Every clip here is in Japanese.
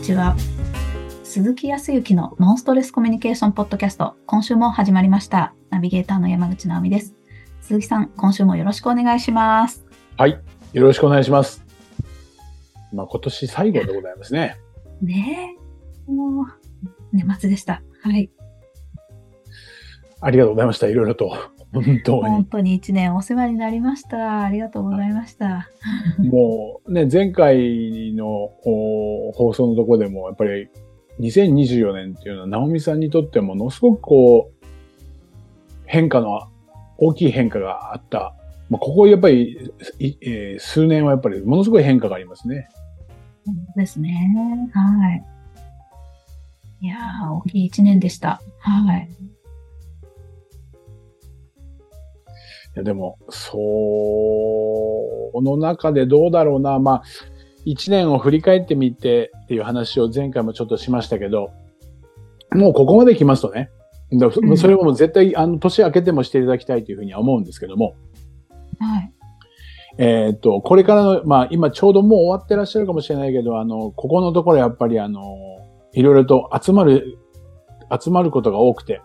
ちは。鈴木康之のノンストレスコミュニケーションポッドキャスト、今週も始まりました。ナビゲーターの山口直美です。鈴木さん、今週もよろしくお願いします。はい。よろしくお願いします。まあ、今年最後でございますね。ねえ。もう、年末でした。はい。ありがとうございました。いろいろと。本当に。本当に一年お世話になりました。ありがとうございました。もうね、前回のお放送のところでも、やっぱり2024年っていうのは、直美さんにとってものすごくこう、変化の、大きい変化があった。まあ、ここやっぱり、いえー数年はやっぱりものすごい変化がありますね。そうですね。はい。いやー、大きい一年でした。はい。やでも、その中でどうだろうな。まあ、一年を振り返ってみてっていう話を前回もちょっとしましたけど、もうここまで来ますとね、それはもう絶対、あの、年明けてもしていただきたいというふうには思うんですけども、はい。えーっと、これからの、まあ、今ちょうどもう終わってらっしゃるかもしれないけど、あの、ここのところやっぱりあの、いろいろと集まる、集まることが多くて、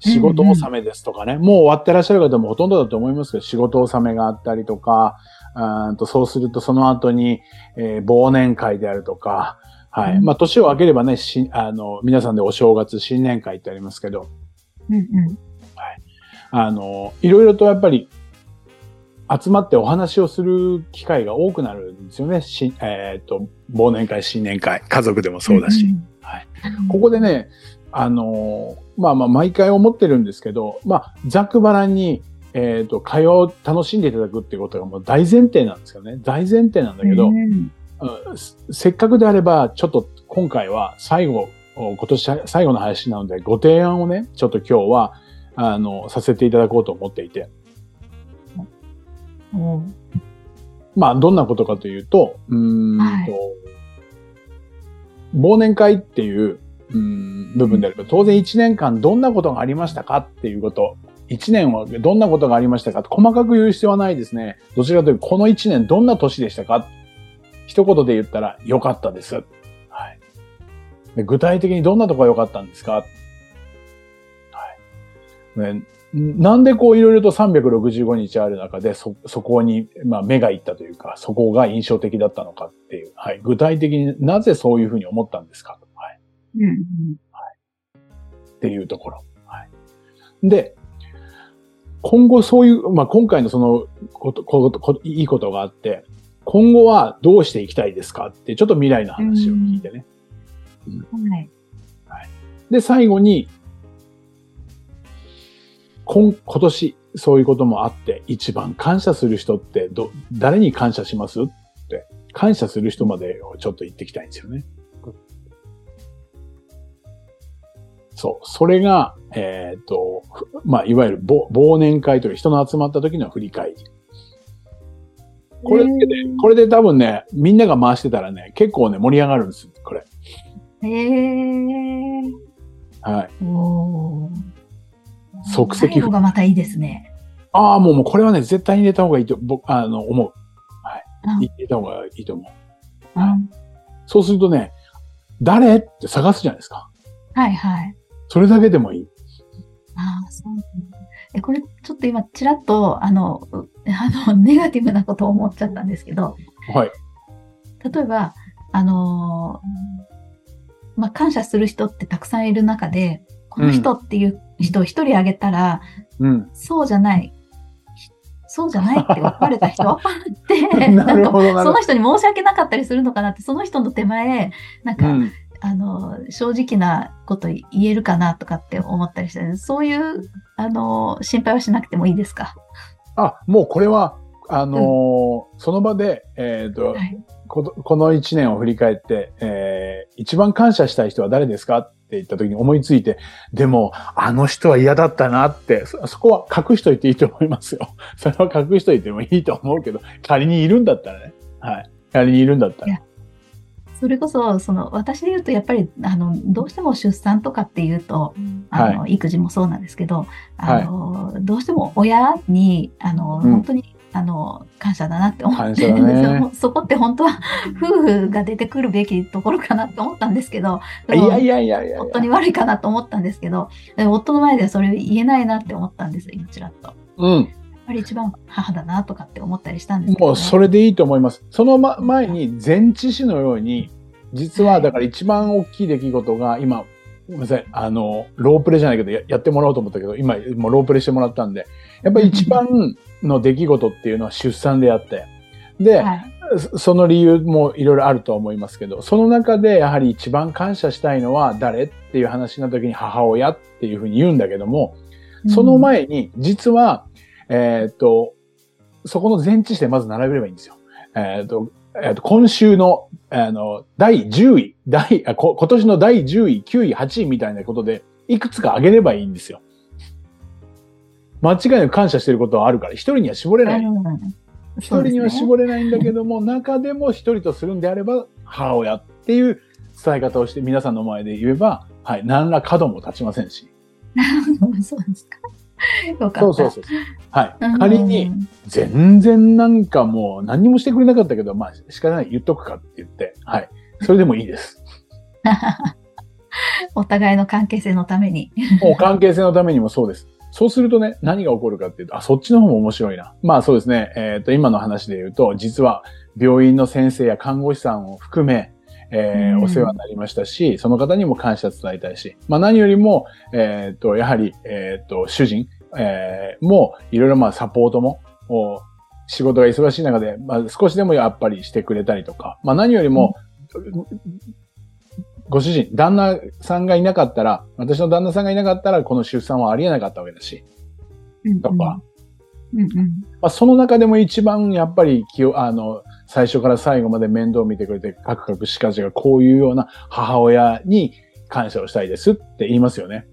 仕事納めですとかね、もう終わってらっしゃる方もほとんどだと思いますけど、仕事納めがあったりとか、とそうするとその後に、えー忘年会であるとか、はい。うんまあ、年を明ければね、し、あの、皆さんでお正月、新年会ってありますけど、うんうん。あの、いろいろとやっぱり、集まってお話をする機会が多くなるんですよね。し、えっ、と、忘年会、新年会、家族でもそうだし。んんはい。ここでね、あのーまあまあ、毎回思ってるんですけど、まあ、ざっくばらんに、えっ、と、会話を楽しんでいただくっていうことがもう大前提なんですよね。大前提なんだけど、うんうんせせっかくであれば、ちょっと今回は最後、お今年最後の配信なので、ご提案をね、ちょっと今日は、あの、させていただこうと思っていて。おうまあ、どんなことかというと、うーんと、はい忘年会っていう、うん部分であれば、当然1年間どんなことがありましたかっていうこと、1年はどんなことがありましたか細かく言う必要はないですね。どちらかというと、この1年どんな年でしたか一言で言ったら、良かったです。はい。で具体的にどんなところが良かったんですかはい。ねなんでこういろいろと365日ある中で、そ、そこに、まあ目がいったというか、そこが印象的だったのかっていう、はい。具体的になぜそういうふうに思ったんですかはい。うんうんっていうところ。はい。で、今後そういう、まあ今回のそのこと、こと、こといいことがあって、今後はどうしていきたいですかって、ちょっと未来の話を聞いてね。はい。で、最後に、今、今年、そういうこともあって、一番感謝する人って、ど、誰に感謝しますって、感謝する人までをちょっと言っていきたいんですよね。そう。それが、えっ、と、ふまあ、いわゆる忘忘年会という人の集まった時の振り返り。これだけで、これで多分ね、みんなが回してたらね、結構ね、盛り上がるんです。これ。へえ。はい。おー即席最後がまたいいですね。ああ、もう、もうこれはね、絶対に入れた方がいいと、僕、あの、思う。うん入れた方がいいと思う。うんそうするとね、誰？って探すじゃないですか。はいはい。それだけでもいい。ああ、そう。え、これ、ちょっと今、ちらっと、あの、うあの、ネガティブなことを思っちゃったんですけど、はい。例えば、あのーまあ、感謝する人ってたくさんいる中で、この人っていう人を一人あげたら、うん。そうじゃない、ひそうじゃないって分かれた人？って、なるほど、なるほその人に申し訳なかったりするのかなって、その人の手前、なんど。か、うん。あの、正直なこと言えるかなとかって思ったりして、そういう、あの、心配はしなくてもいいですか？あ、もうこれは、あのーその場で、えっ、と、はい。このこの一年を振り返って、えー一番感謝したい人は誰ですかって言った時に思いついて、でも、あの人は嫌だったなって、そそこは隠しといていいと思いますよ。それは隠しといてもいいと思うけど、仮にいるんだったらね。はい。仮にいるんだったら。それこそ、その、私で言うと、やっぱり、あの、どうしても出産とかっていうと、あの、育児もそうなんですけど、あの、どうしても親に、あの、うん本当にあの、感謝だなって思ってね そこって本当は夫婦が出てくるべきところかなって思ったんですけど、いやいやいやいや。夫に悪いかなと思ったんですけど、夫の前ではそれ言えないなって思ったんですよ、今ちらっと。うん。ぱり一番母だなとかって思ったりしたんですけど、ね。もうそれでいいと思います。その、ま、前に前置詞のように、実はだから一番大きい出来事が今、ごめんなさい、あの、ロープレじゃないけどややってもらおうと思ったけど、今もうロープレしてもらったんで、やっぱり一番の出来事っていうのは出産であって、で、はい。そその理由もいろいろあると思いますけど、その中でやはり一番感謝したいのは誰っていう話の時に母親っていうふうに言うんだけども、その前に実は、えーっと、そこの前置詞でまず並べればいいんですよ。えーっと、えーっと今週の、あの、第10位、第あこ、今年の第10位、9位、8位みたいなことで、いくつか上げればいいんですよ。間違いなく感謝してることはあるから、一人には絞れない。うん一人には絞れないんだけども、中でも一人とするんであれば、母親っていう伝え方をして皆さんの前で言えば、はい、何ら角も立ちませんし。そうですか。よかった。そうそうそう。はい。うん仮に、全然なんかもう何にもしてくれなかったけど、まあ仕方ない、言っとくかって言って、はい。それでもいいです。お互いの関係性のために。もう関係性のためにもそうです。そうするとね、何が起こるかっていうと、あ、そっちの方も面白いな。まあそうですね、えっ、と、今の話で言うと、実は病院の先生や看護師さんを含め、えーうん。お世話になりましたし、その方にも感謝伝えたいし、まあ何よりも、えっ、と、やはり、えっ、と、主人、えーもいろいろまあサポートも、お仕事が忙しい中で、まあ少しでもやっぱりしてくれたりとか、まあ何よりも、ご主人、旦那さんがいなかったら、私の旦那さんがいなかったら、この出産はありえなかったわけだし、うんとか、うんうん。まあ、その中でも一番やっぱり気を、あの、最初から最後まで面倒を見てくれて、カクカクしかじがこういうような母親に感謝をしたいですって言いますよね。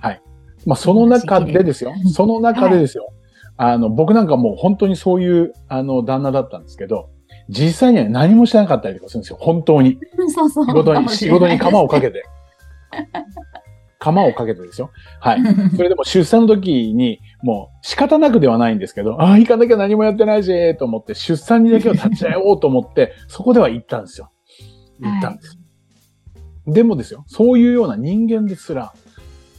はい。まあ、その中でですよ。その中でですよ。あの、僕なんかもう本当にそういう、あの、旦那だったんですけど、実際には何もしてなかったりとかするんですよ。本当に。そうそう。仕事に、仕事に釜をかけけて。釜をかけてですよ。はい。それでも出産の時に、もう仕方なくではないんですけど、ああ、行かなきゃ何もやってないし、と思って、出産にだけは立ち会おうと思って、そこでは行ったんですよ。行ったんです。でもですよ、そういうような人間ですら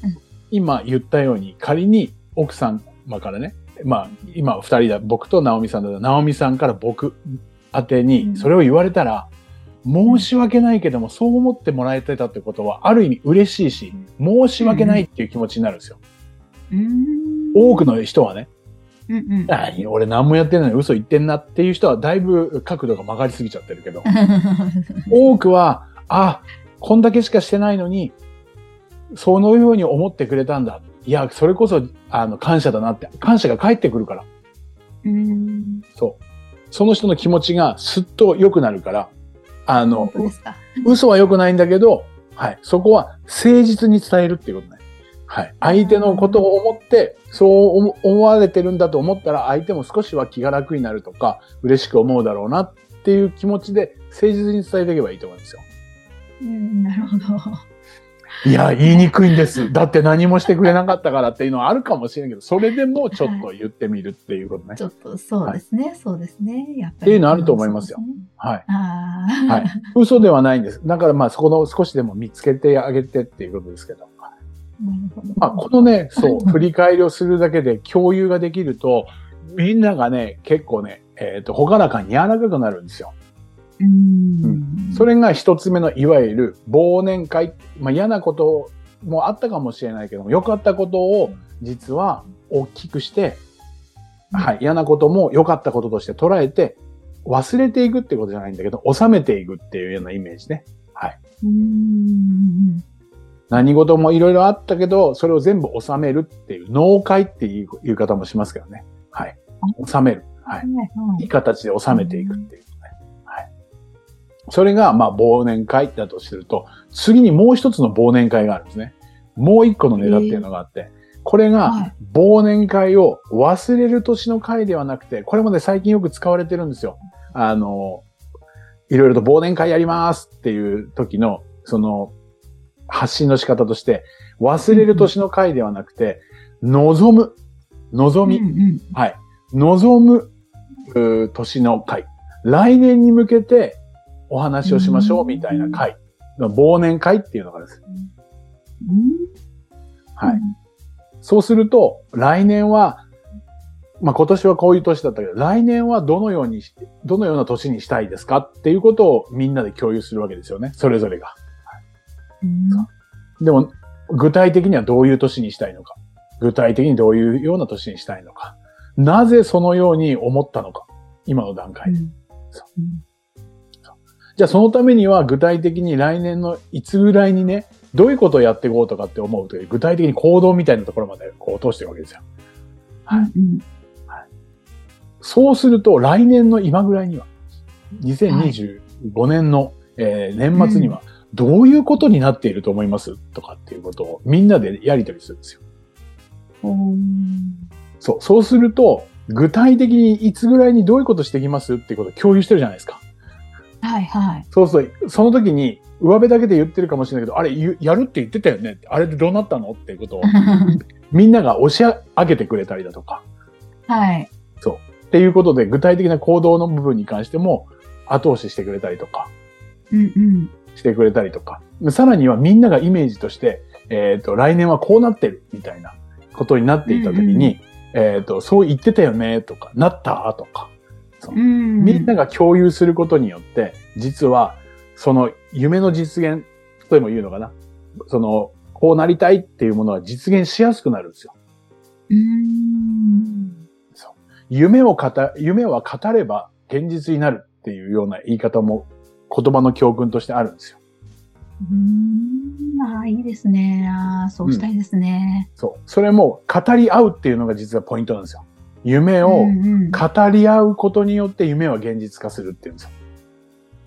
うん、今言ったように、仮に奥様からね、まあ、今二人だ、僕と直美さんだ直美さんから僕宛てうんに、それを言われたら、申し訳ないけども、そう思ってもらえてたってことは、ある意味嬉しいし、申し訳ないっていう気持ちになるんですよ。うん。多くの人はね、うんうん。何俺何もやってないのに嘘言ってんなっていう人はだいぶ角度が曲がりすぎちゃってるけど、多くは、あ、こんだけしかしてないのに、そのように思ってくれたんだ。いや、それこそ、あの、感謝だなって、感謝が返ってくるから。うん。そう。その人の気持ちがすっと良くなるから、あ本の。嘘は良くないんだけど、はい。そこは誠実に伝えるっていうことね。はい。相手のことを思って、そう思思われてるんだと思ったら、相手も少しは気が楽になるとか、嬉しく思うだろうなっていう気持ちで、誠実に伝えていけばいいと思うんですよ。うん、なるほど。いや、言いにくいんです。だって何もしてくれなかったからっていうのはあるかもしれんけど、それでもちょっと言ってみるっていうことね。ちょっとそうですね、そうですね。やっぱり。っていうのあると思いますよすね。はい。ああ。はい。嘘ではないんです。だからまあそこの少しでも見つけてあげてっていうことですけど。まあ、このね、そう、振り返りをするだけで共有ができると、みんながね、結構ね、えっ、と、ほがらかに柔らかくなるんですよ。うん。それが一つ目の、いわゆる忘年会。まあ、嫌なこともあったかもしれないけども、良かったことを実は大きくして、はい、嫌なことも良かったこととして捉えて、忘れていくってことじゃないんだけど、収めていくっていうようなイメージね。はい。うん。何事もいろいろあったけど、それを全部収めるっていう、納会っていう言い方もしますけどね。はい。収める。はい。いい形で収めていくっていう。それが、まあ、忘年会だとすると、次にもう一つの忘年会があるんですね。もう一個のネタっていうのがあって、これはがい、忘年会を忘れる年の会ではなくて、これもね、最近よく使われてるんですよ。あの、いろいろと忘年会やりますっていう時の、その、発信の仕方として、忘れる年の会ではなくて、望む、望み、うんうんはい。望む年の会。来年に向けてお話をしましょうみたいな会。忘年会っていうのがです。はい。そうすると、来年は、まあ今年はこういう年だったけど、来年はどのようにし、どのような年にしたいですかっていうことをみんなで共有するわけですよね。それぞれが。うんでも、具体的にはどういう年にしたいのか。具体的にどういうような年にしたいのか。なぜそのように思ったのか。今の段階で。そじゃあそのためには具体的に来年のいつぐらいにね、どういうことをやっていこうとかって思うという、具体的に行動みたいなところまでこう通してるわけですよ。はいうんそうすると来年の今ぐらいには、2025年の、えー年末には、どういうことになっていると思いますとかっていうことをみんなでやり取りするんですよ。うんそう。そうすると、具体的にいつぐらいにどういうことしてきますっていうことを共有してるじゃないですか。はいはい。そうそう。その時に、上辺だけで言ってるかもしれないけど、あれ、ゆやるって言ってたよね？あれでどうなったの？っていうことを、みんなが押し上げてくれたりだとか、はい。っていうことで、具体的な行動の部分に関しても、後押ししてくれたりとか、うんうん。してくれたりとか、さらにはみんながイメージとして、えっ、と、来年はこうなってるみたいなことになっていた時に、えっ、と、そう言ってたよね？とか、なった？とか、うん。みんなが共有することによって、実は、その夢の実現とでも言うのかな。その、こうなりたいっていうものは実現しやすくなるんですよ。うん。夢を語、夢は語れば現実になるっていうような言い方も言葉の教訓としてあるんですよ。うん。ああ、いいですね。ああ、そうしたいですね。そう。それも語り合うっていうのが実はポイントなんですよ。夢をうんうん語り合うことによって夢は現実化するっていうんですよ。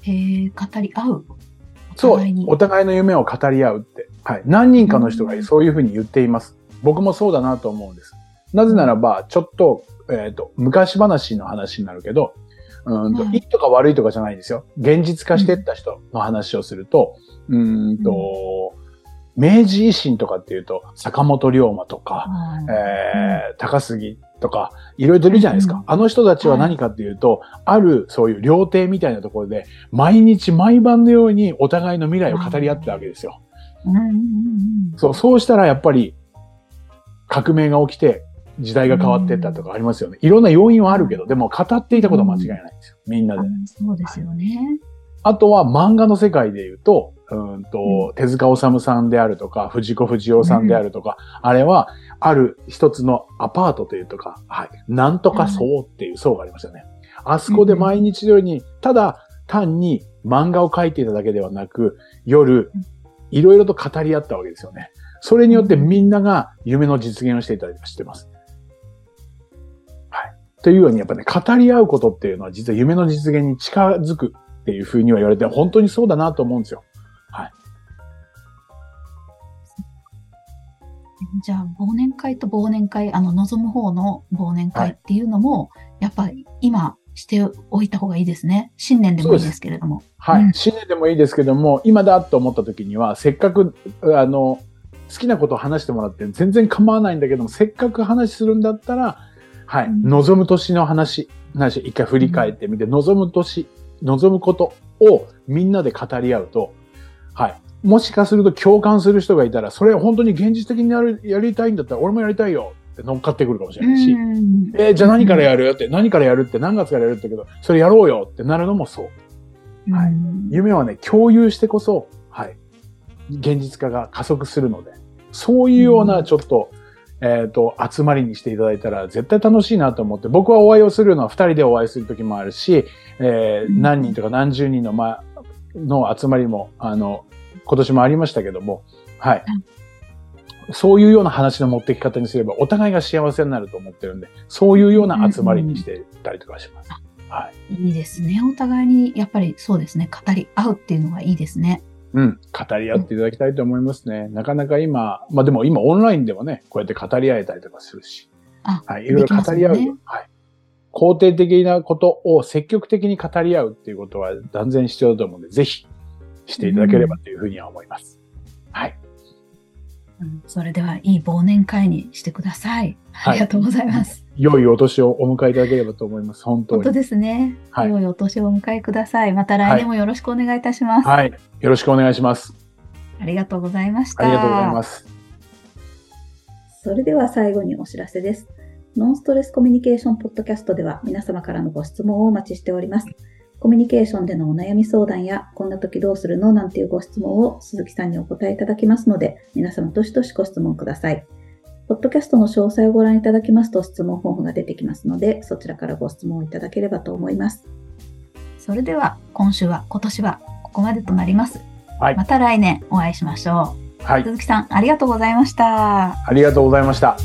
へえ、語り合う？おそう互いに。。お互いの夢を語り合うって。はい。何人かの人うんがそういうふうに言っています。僕もそうだなと思うんです。なぜならば、ちょっと、えっ、と、昔話の話になるけど、うんと、はいいいとか悪いとかじゃないんですよ。現実化していった人の話をすると、うーんと、明治維新とかっていうと、坂本龍馬とか、えー高杉とか、いろいろいるじゃないですか。うんあの人たちは何かっていうと、あるそういう料亭みたいなところで、毎日毎晩のようにお互いの未来を語り合ってたわけですよ。そう、そうしたらやっぱり、革命が起きて、時代が変わっていったとかありますよね。いろんな要因はあるけど、でも語っていたことは間違いないんですよ。みんなうん。であ。そうですよね。あとは漫画の世界で言うと、うんとう手塚治虫さんであるとか、藤子不二雄さんであるとか、あれは、ある一つのアパートというとか、はい、なんとか層っていう層がありましたね。あそこで毎日のように、ただ単に漫画を描いていただけではなく、夜、いろいろと語り合ったわけですよね。それによってみんなが夢の実現をしていたりしてます。はい。というように、やっぱね、語り合うことっていうのは実は夢の実現に近づくっていうふうには言われて、本当にそうだなと思うんですよ。じゃあ、忘年会と忘年会、あの、望む方の忘年会っていうのも、やっぱり今しておいた方がいいですね。新年でもいいですけれども。はい。うん新年でもいいですけども、今だと思った時には、せっかく、あの、好きなことを話してもらって全然構わないんだけども、せっかく話するんだったら、はい。うん望む年の話、話、一回振り返ってみて、望む年、望むことをみんなで語り合うと、はい。もしかすると共感する人がいたら、それ本当に現実的にやるやりたいんだったら、俺もやりたいよって乗っかってくるかもしれないし、うん。えーじゃあ何からやるって、何からやるって、何月からやるってけど、それやろうよってなるのもそう。はい。うん。夢はね、共有してこそ、はい、現実化が加速するので、そういうよううなん。ちょっと、えっ、と、集まりにしていただいたら絶対楽しいなと思って、僕はお会いをするのは二人でお会いする時もあるし、えーうん。何人とか何十人の、ま、の集まりも、あの、今年もありましたけども、はい。そういうような話の持ってき方にすれば、お互いが幸せになると思ってるんで、そういうような集まりにしてたりとかします。はい。いいですね。お互いに、やっぱりそうですね。語り合うっていうのがいいですね。うん、語り合っていただきたいと思いますね。なかなか今、まあでも今オンラインでもね、こうやって語り合えたりとかするし、あ、はい、いろいろ語り合う、ねはい。肯定的なことを積極的に語り合うっていうことは断然必要だと思うので、ぜひしていただければというふうには思います。はい。うんそれでは、いい忘年会にしてください。あはいりがとうございます。良いお年をお迎えいただければと思います。本当に。本当ですね。はい良いお年をお迎えください。また来年もよろしくお願いいたします。はい。よろしくお願いします。ありがとうございました。ありがとうございます。それでは最後にお知らせです。ノンストレスコミュニケーションポッドキャストでは皆様からのご質問をお待ちしております。コミュニケーションでのお悩み相談や、こんな時どうするの？なんていうご質問を鈴木さんにお答えいただきますので、皆様どしどしご質問ください。ポッドキャストの詳細をご覧いただきますと質問フォームが出てきますので、そちらからご質問をいただければと思います。それでは、今週は、今年はここまでとなります。はいまた来年お会いしましょう。はい。鈴木さん、ありがとうございました。ありがとうございました。